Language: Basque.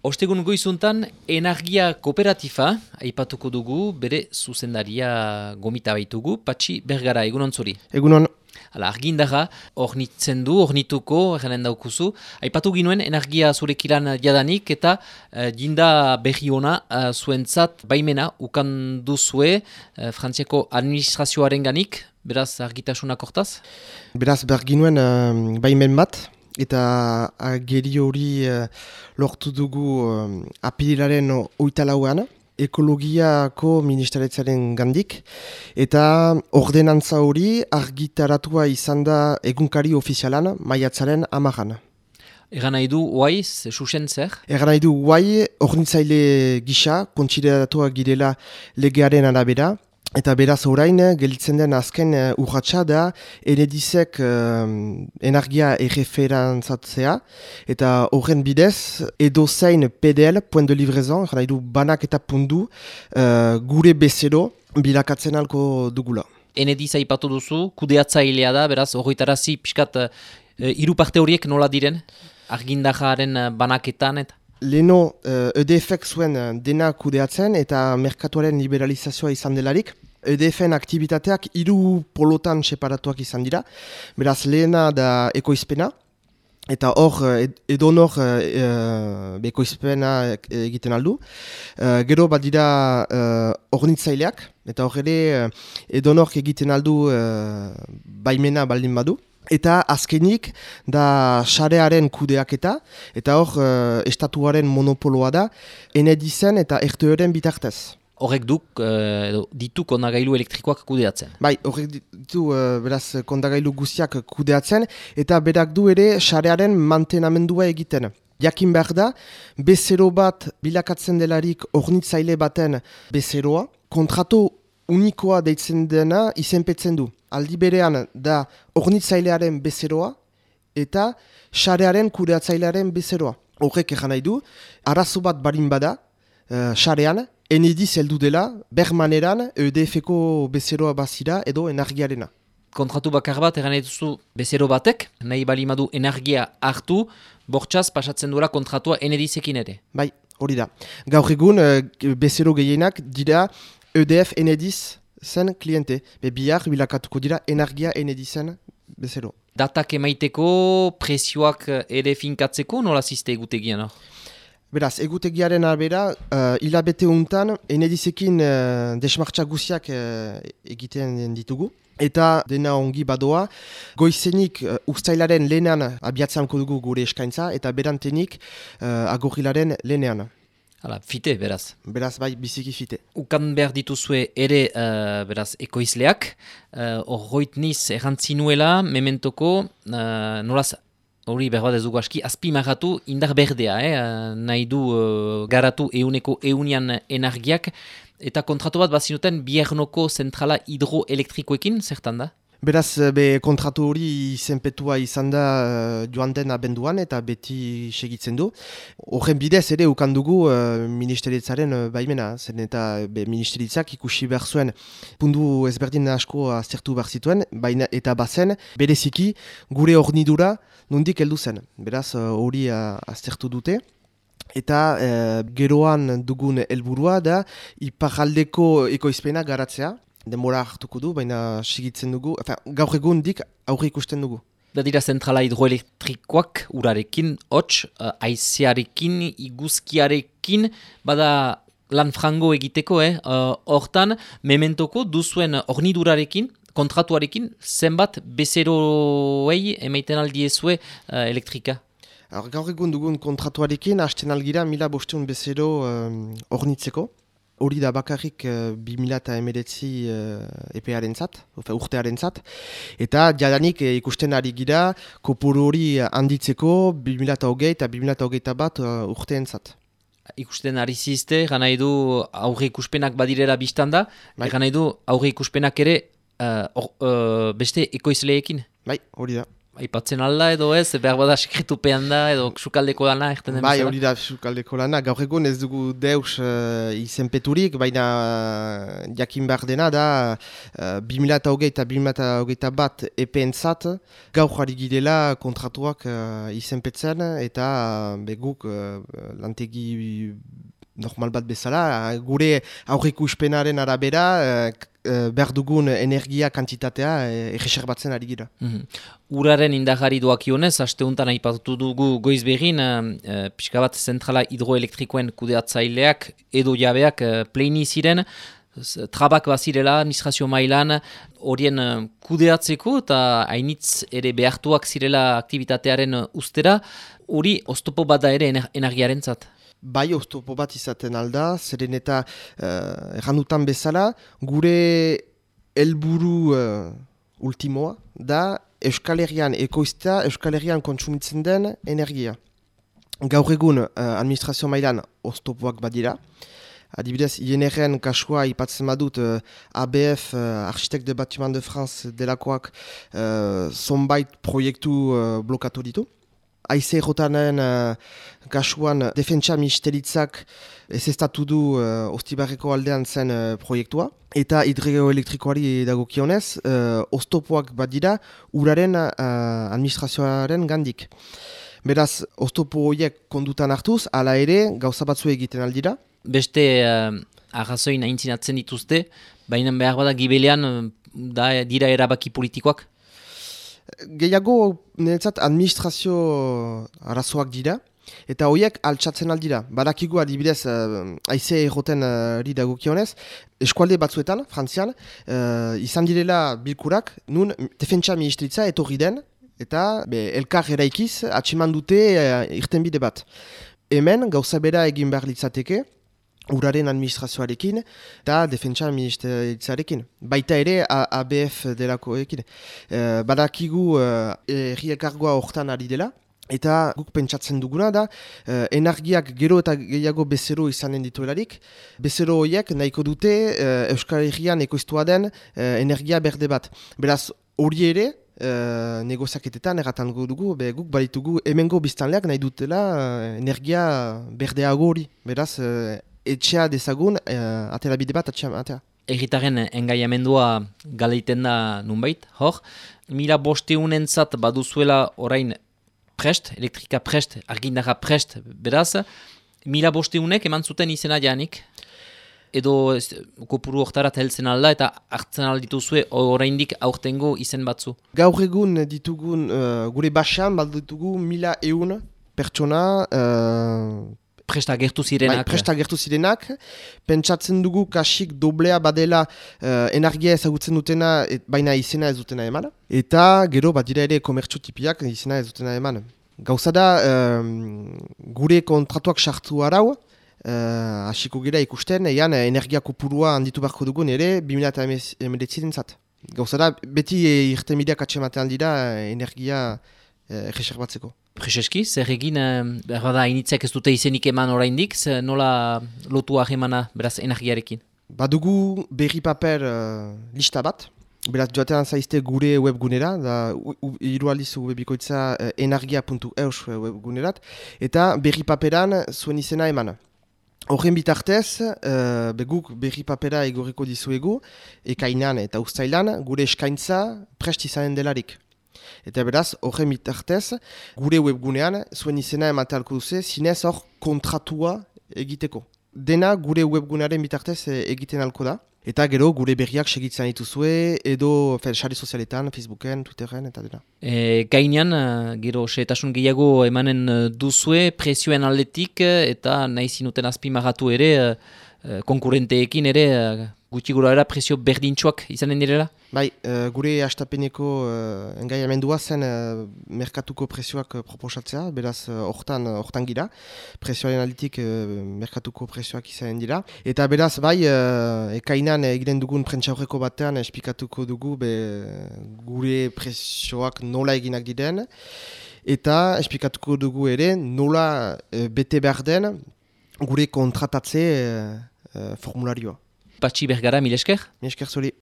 Ostegun goizuntan, energia kooperatifa, aipatuko dugu, bere zuzendaria gomita baitugu, patxi bergara, egunon zuri. Egunon. Hala, argindara, ornitzen du, ornituko, erganen daukuzu. Aipatu ginuen, energia zurekilan jadanik, eta uh, jinda berri ona uh, zuentzat baimena, ukan duzue, uh, frantziako administrazioaren ganik, beraz argitasunak hortaz? Beraz, berginuen uh, baimen bat, eta ageri hori uh, lortu dugu uh, apililaren oitalauan, ekologiako ministeretzaren gandik, eta ordenantza hori argitaratua izan da egunkari ofizialan maiatzaren amaran. Egan nahi du, guai, susen zer? Egan nahi du, guai, ornitzaile gisa, kontsideratua girela legearen arabera, Eta beraz orain, gelitzen den azken uh, urratxa da, enedizek uh, energia erreferantzatzea, eta horren bidez, edo zein PDL, point de livrezon, jara du banak eta pundu, uh, gure bezero bilakatzen alko dugula. Enediza ipatu duzu, kudeatzailea da, beraz, horretarazi pixkat, uh, iru parte horiek nola diren, argindajaren banaketan, eta... Leno, EDF-ek zuen dena kudeatzen eta merkatuaren liberalizazioa izan delarik. EDF-en aktivitateak hiru polotan separatuak izan dira. Beraz, lehena da ekoizpena. Eta hor, edonor e, ekoizpena egiten aldu. E, gero bat dira e, ornitzaileak. Eta hor ere, edonork egiten aldu e, baimena baldin badu. Eta azkenik da xarearen kudeaketa, eta hor uh, estatuaren monopoloa da, enedizen eta erteoren bitartez. Horrek duk, uh, ditu kondagailu elektrikoak kudeatzen? Bai, horrek ditu uh, beraz kondagailu guztiak kudeatzen, eta berak du ere xarearen mantenamendua egiten. Jakin behar da, bezero bat bilakatzen delarik ornitzaile baten bezeroa, kontrato unikoa deitzen dena izenpetzen du aldi berean da ornitzailearen bezeroa eta xarearen kudeatzailearen bezeroa. Horrek egan nahi du, arazo bat barin bada, uh, xarean, enidiz heldu dela, bermaneran EDF-eko bezeroa bazira edo energiarena. Kontratu bakar bat egan duzu bezero batek, nahi bali madu energia hartu, bortxaz pasatzen dura kontratua enedizekin ere. Bai, hori da. Gaur egun, uh, bezero gehienak dira EDF enediz zen kliente. Be bihar bilakatuko dira energia enedizen bezero. Datak emaiteko presioak eh, ere finkatzeko nola ziste egutegian? Beraz, egutegiaren arbera, uh, hilabete untan, enedizekin uh, desmartza guziak uh, egiten ditugu. Eta dena ongi badoa, goizenik uh, ustailaren lehenan abiatzanko dugu gure eskaintza, eta berantenik uh, agorilaren lehenan. Hala, fite, beraz. Beraz, bai, biziki fite. Ukan behar dituzue ere, uh, beraz, ekoizleak. Horroit uh, niz errantzinuela, mementoko, uh, nolaz, hori behar bat ez dugu aski, azpi marratu indar berdea, eh? uh, nahi du uh, garatu euneko eunian energiak, eta kontratu bat bazinuten biernoko zentrala hidroelektrikoekin, zertan da? Beraz, eh, be, kontratu hori izenpetua izan da uh, joan den abenduan eta beti segitzen du. Horren bidez ere ukandugu uh, ministeritzaren uh, baimena. Zen eta be, ministeritzak ikusi behar zuen pundu ezberdin asko aztertu behar zituen, baina eta bazen bereziki gure ornidura nondik heldu zen. Beraz, hori uh, aztertu dute. Eta geroan dugun helburua da iparaldeko ekoizpena garatzea, denbora hartuko du, baina sigitzen dugu, enfin, gaur egun dik aurre ikusten dugu. Da dira zentrala hidroelektrikoak urarekin, hots, uh, aizearekin, iguzkiarekin, bada lan frango egiteko, eh? Uh, hortan, mementoko duzuen ornidurarekin, kontratuarekin, zenbat bezeroei emaiten aldiezue uh, elektrika? Gaur egun dugun kontratuarekin, hasten algira mila bosteun bezero ornitzeko hori da bakarrik uh, 2000 eta emeretzi uh, epearen zat, urtearen zat. Eta jadanik uh, ikusten ari gira, kopuru hori handitzeko 2000 eta hogei eta 2000 eta hogeita bat uh, urtean zat. Ikusten ari zizte, gana edu aurre ikuspenak badirera biztanda, bai. gana edu aurre ikuspenak ere uh, or, uh, beste ekoizleekin. Bai, hori da. Aipatzen alda edo ez, behar bada sekretupean da edo sukaldeko lana erten den Bai, hori da sukaldeko lana. Gaur egun ez dugu deus uh, izenpeturik, baina jakin behar dena da uh, 2008 eta 2008 bat epentzat gaur jari girela kontratuak uh, izenpetzen eta uh, beguk uh, lantegi normal bat bezala, gure aurriku uspenaren arabera, uh, behar dugun energia kantitatea uh, batzen ari gira. Mm Uraren indagari doakionez, haste honetan aipatu dugu goiz behin, uh, pixka bat zentrala hidroelektrikoen kudeatzaileak edo jabeak uh, pleini ziren, trabak bazirela, administrazio mailan, horien kudeatzeko eta hainitz ere behartuak zirela aktivitatearen ustera, hori oztopo bada ere energiaren zat bai oztopo bat izaten alda, zeren eta uh, bezala, gure helburu uh, ultimoa da Euskal Herrian ekoiztea, Euskal Herrian kontsumitzen den energia. Gaur egun uh, administrazio mailan oztopoak badira, Adibidez, INR-en kasua ipatzen badut uh, ABF, uh, Architect de Bâtiment de France delakoak, uh, zonbait proiektu uh, blokatu ditu aize errotanen uh, kasuan defentsa ministeritzak ez estatu du uh, ostibarreko aldean zen uh, proiektua. Eta hidroelektrikoari dagokionez, uh, oztopoak bat dira uraren uh, administrazioaren gandik. Beraz, oztopo horiek kondutan hartuz, ala ere gauza batzu egiten aldira. Beste uh, arrazoin aintzinatzen dituzte, baina behar bada gibelean da, dira erabaki politikoak? Gehiago niretzat administrazio arazoak dira, eta horiek altxatzen aldira. Badakigu adibidez, uh, aize erroten uh, dagokionez, eskualde batzuetan, frantzian, uh, izan direla bilkurak, nun defentsa ministritza etorri den, eta be, elkar eraikiz atseman dute uh, irten bide bat. Hemen, gauza bera egin behar litzateke, uraren administrazioarekin eta defentsa administrazioarekin. Baita ere ABF delakoekin. E, badakigu erri elkargoa hortan ari dela, eta guk pentsatzen duguna da, e, energiak gero eta gehiago bezero izanen dituelarik, bezero horiek nahiko dute e, Euskal Herrian ekoiztua den e, energia berde bat. Beraz, hori ere, Uh, negoziaketetan erratan dugu, be, guk balitugu hemengo biztanleak nahi dutela energia berdeago hori. Beraz, etxea dezagun, uh, atera bide bat, atxea, atera. Erritaren engaiamendua galeiten da nunbait, hor. Mila bosteun zat baduzuela orain prest, elektrika prest, argindara prest, beraz. Mila bosteunek eman zuten izena janik, edo kopuru oktarat heltzen alda eta hartzen aldituzue oraindik aurtengo izen batzu. Gaur egun ditugun, uh, gure basan, bat ditugu mila eun pertsona, uh, presta gertu zirenak. Bai, presta gertu zirenak. Pentsatzen dugu kasik doblea badela uh, energia ezagutzen dutena, baina izena ez dutena eman. Eta gero bat dira ere komertxo tipiak izena ez dutena eman. Gauza da, gure kontratuak sartu arau, uh, hasiko gira ikusten, eian energia kopurua handitu beharko dugun ere 2008 zat. Gauza da, beti irtemideak atxematean dira energia uh, batzeko. Prezeski, zer egin, behar da, initzak ez dute izenik eman oraindik, nola lotu ahemana, beraz, energiarekin? Badugu berri paper uh, lista bat, beraz, joatean zaizte gure webgunera, da, irualiz webikoitza uh, energia.eus webgunerat, eta berri paperan zuen izena eman. Horren bitartez, uh, beguk berri papera egoriko dizuegu, ekainan eta ustailan, gure eskaintza prest izanen delarik. Eta beraz, horre mitartez, gure webgunean, zuen izena ematealko duze, zinez hor kontratua egiteko. Dena gure webgunearen bitartez eh, egiten alko da. Eta gero gure berriak segitzen dituzue, edo sare sozialetan, Facebooken, Twitteren, eta dena. E, gainean, eh, gero, seetasun gehiago emanen duzue, presioen aldetik, eta nahi zinuten azpimagatu ere, konkurenteekin ere, gutxi gura era presio berdintxoak izanen direla? Bai, uh, gure hastapeneko uh, engaiamendua zen uh, merkatuko presioak uh, proposatzea, beraz hortan uh, uh, gira, presioaren alditik uh, merkatuko presioak izanen dira. Eta beraz, bai, uh, ekainan egiten dugun prentsaurreko batean espikatuko dugu be, gure presioak nola eginak diren, eta espikatuko dugu ere nola uh, bete behar den gure kontratatze uh, uh, formularioa. Patxi Bergara, mil esker? Mil.